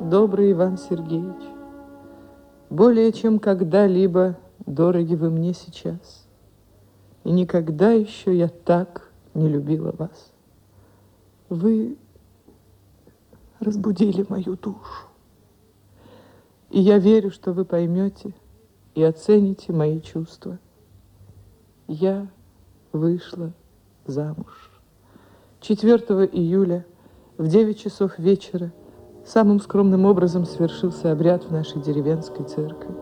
добрый Иван Сергеевич. Более чем когда-либо дороги вы мне сейчас. И никогда еще я так не любила вас. Вы разбудили мою душу. И я верю, что вы поймете и оцените мои чувства. Я вышла замуж. 4 июля в 9 часов вечера самым скромным образом свершился обряд в нашей деревенской церкви.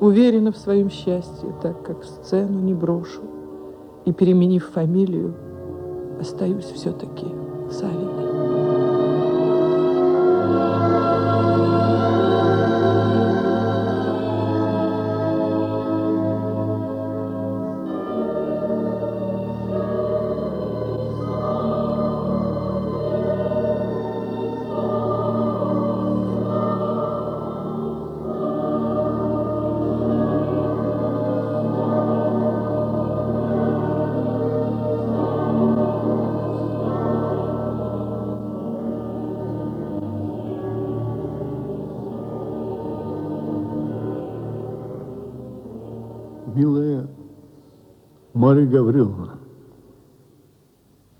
Уверена в своем счастье, так как в сцену не брошу, и, переменив фамилию, остаюсь все-таки Савиной. Милая Марья Гавриловна,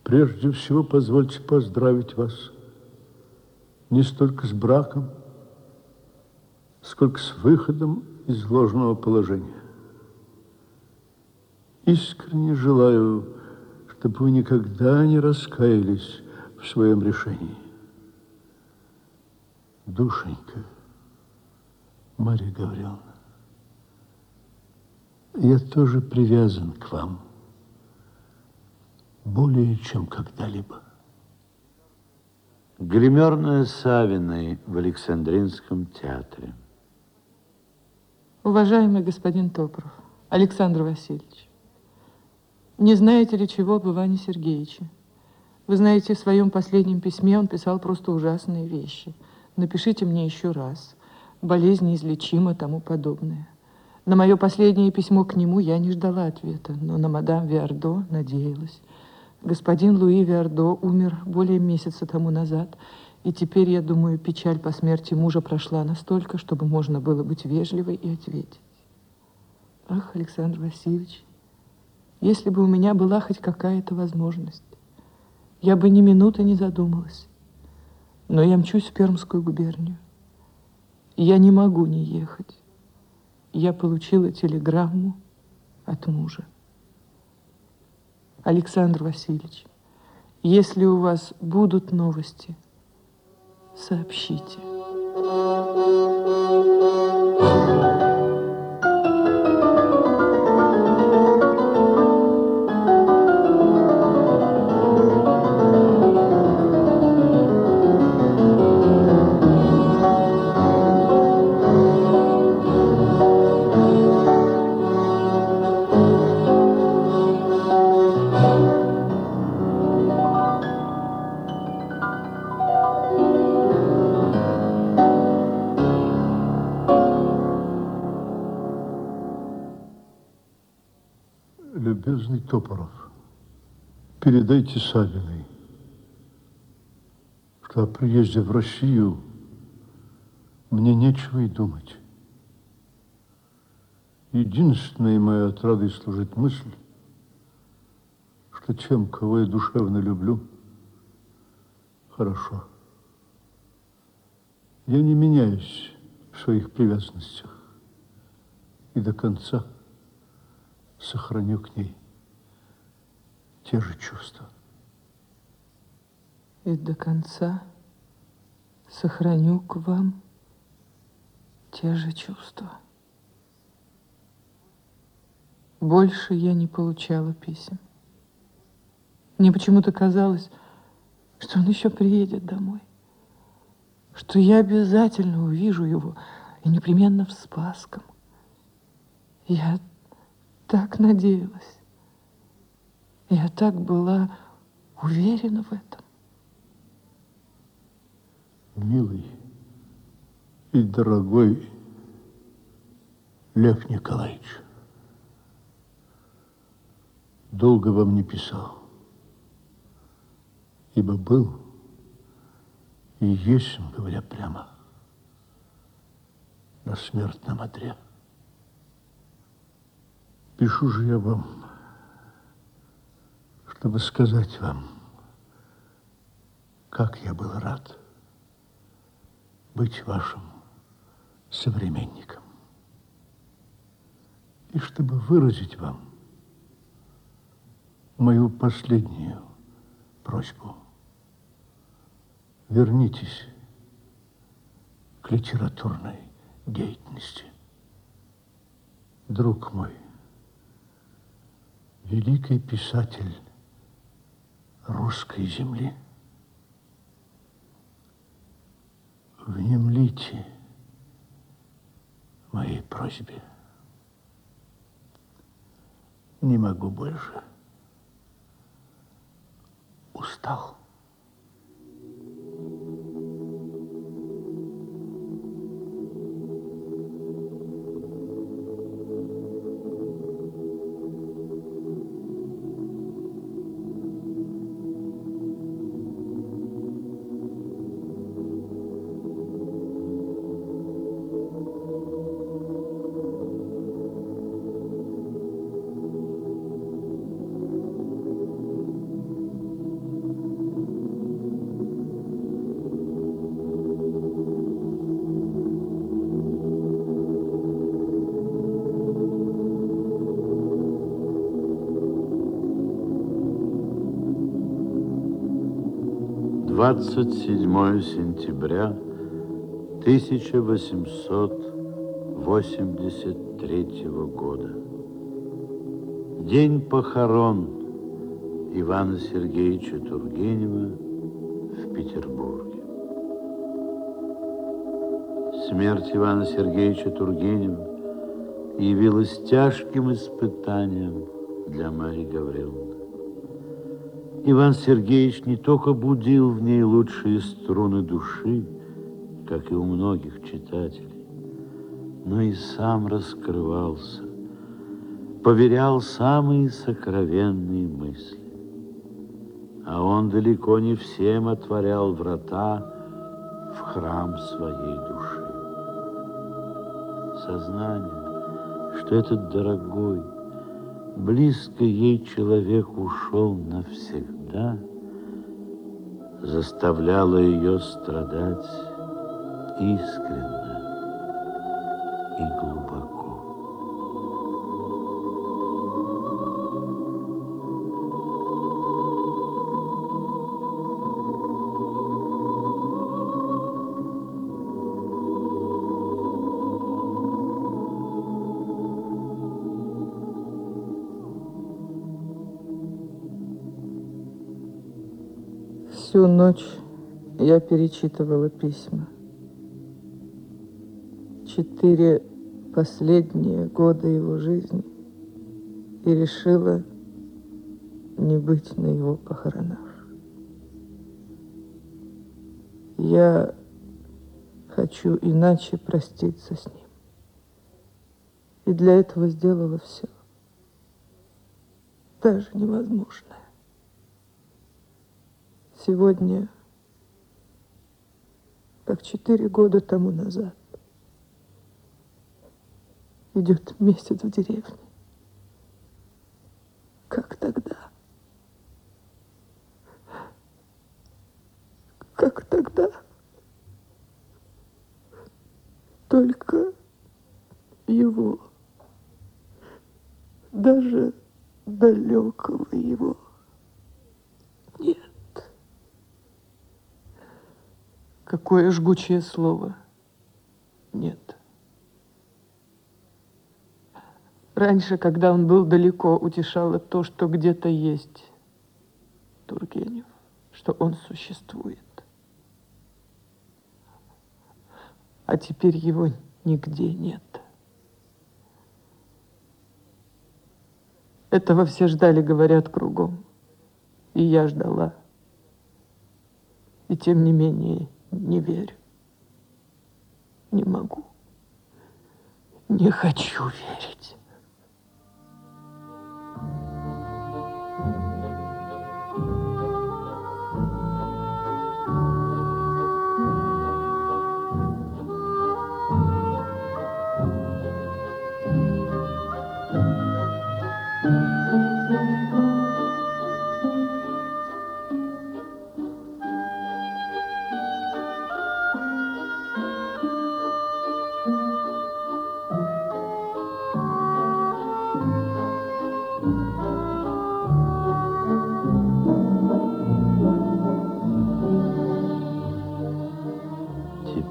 прежде всего позвольте поздравить вас не столько с браком, сколько с выходом из ложного положения. Искренне желаю, чтобы вы никогда не раскаялись в своем решении. Душенька, Марья Гавриловна, я тоже привязан к вам более чем когда-либо. Гримерная Савиной в Александринском театре. Уважаемый господин Топров, Александр Васильевич, не знаете ли чего об Иване Сергеевиче? Вы знаете, в своем последнем письме он писал просто ужасные вещи. Напишите мне еще раз. Болезнь неизлечима, тому подобное. На мое последнее письмо к нему я не ждала ответа, но на мадам Виардо надеялась. Господин Луи Виардо умер более месяца тому назад, и теперь, я думаю, печаль по смерти мужа прошла настолько, чтобы можно было быть вежливой и ответить. Ах, Александр Васильевич, если бы у меня была хоть какая-то возможность, я бы ни минуты не задумалась. Но я мчусь в Пермскую губернию. Я не могу не ехать я получила телеграмму от мужа. Александр Васильевич, если у вас будут новости, сообщите. Любезный Топоров, передайте Савиной, что о приезде в Россию мне нечего и думать. Единственной моей отрадой служит мысль, что тем, кого я душевно люблю, хорошо. Я не меняюсь в своих привязанностях и до конца сохраню к ней те же чувства. И до конца сохраню к вам те же чувства. Больше я не получала писем. Мне почему-то казалось, что он еще приедет домой, что я обязательно увижу его и непременно в Спасском. Я так надеялась. Я так была уверена в этом. Милый и дорогой Лев Николаевич, долго вам не писал, ибо был и есть, говоря прямо, на смертном одре. Пишу же я вам, чтобы сказать вам, как я был рад быть вашим современником. И чтобы выразить вам мою последнюю просьбу. Вернитесь к литературной деятельности. Друг мой, великий писатель русской земли, внемлите моей просьбе. Не могу больше. Устал. Двадцать седьмое сентября тысяча восемьсот восемьдесят третьего года. День похорон Ивана Сергеевича Тургенева в Петербурге. Смерть Ивана Сергеевича Тургенева явилась тяжким испытанием для Марии Гавриловны. Иван Сергеевич не только будил в ней лучшие струны души, как и у многих читателей, но и сам раскрывался, поверял самые сокровенные мысли. А он далеко не всем отворял врата в храм своей души. Сознание, что этот дорогой, близко ей человек ушел навсегда, заставляло ее страдать искренне и глубоко. Всю ночь я перечитывала письма. Четыре последние года его жизни и решила не быть на его похоронах. Я хочу иначе проститься с ним. И для этого сделала все. Даже невозможное. Сегодня, как четыре года тому назад, идет месяц в деревне. Как тогда? Как тогда? Только его, даже далекого его Какое жгучее слово. Нет. Раньше, когда он был далеко, утешало то, что где-то есть Тургенев, что он существует. А теперь его нигде нет. Этого все ждали, говорят, кругом. И я ждала. И тем не менее не верю. Не могу. Не хочу верить.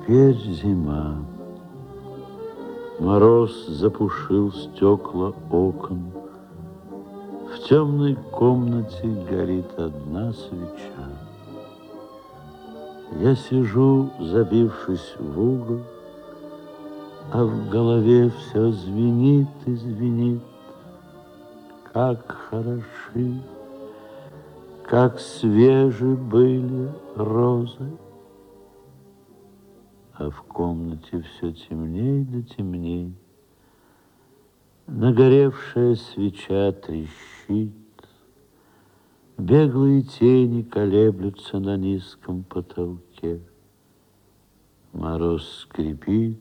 Зима. Мороз запушил стекла окон. В темной комнате горит одна свеча. Я сижу, забившись в угол, а в голове все звенит и звенит. Как хороши, как свежи были розы. А в комнате все темней да темней. Нагоревшая свеча трещит, Беглые тени колеблются на низком потолке. Мороз скрипит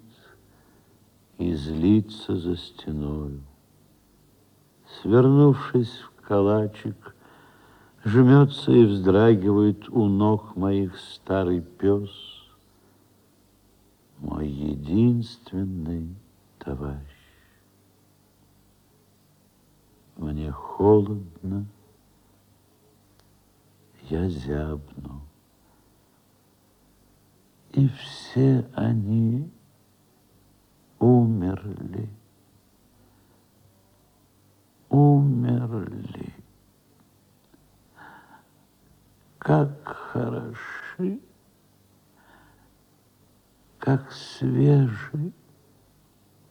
и злится за стеною. Свернувшись в калачик, жмется и вздрагивает у ног моих старый пес, мой единственный товарищ. Мне холодно, я зябну. И все они умерли. Умерли. Как хороши, как свежи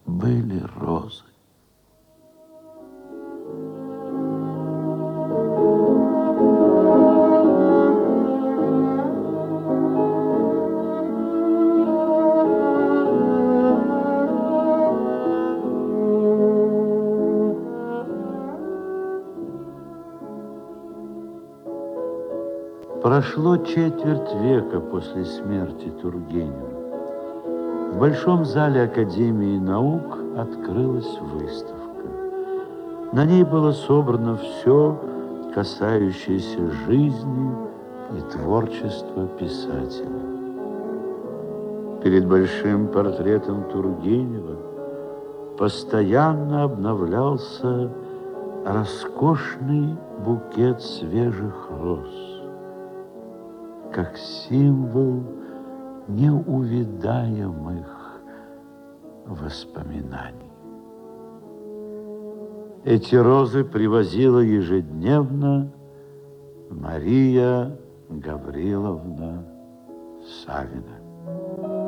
были розы. Прошло четверть века после смерти Тургенева. В Большом зале Академии наук открылась выставка. На ней было собрано все, касающееся жизни и творчества писателя. Перед большим портретом Тургенева постоянно обновлялся роскошный букет свежих роз как символ неувидаемых воспоминаний. Эти розы привозила ежедневно Мария Гавриловна Савина.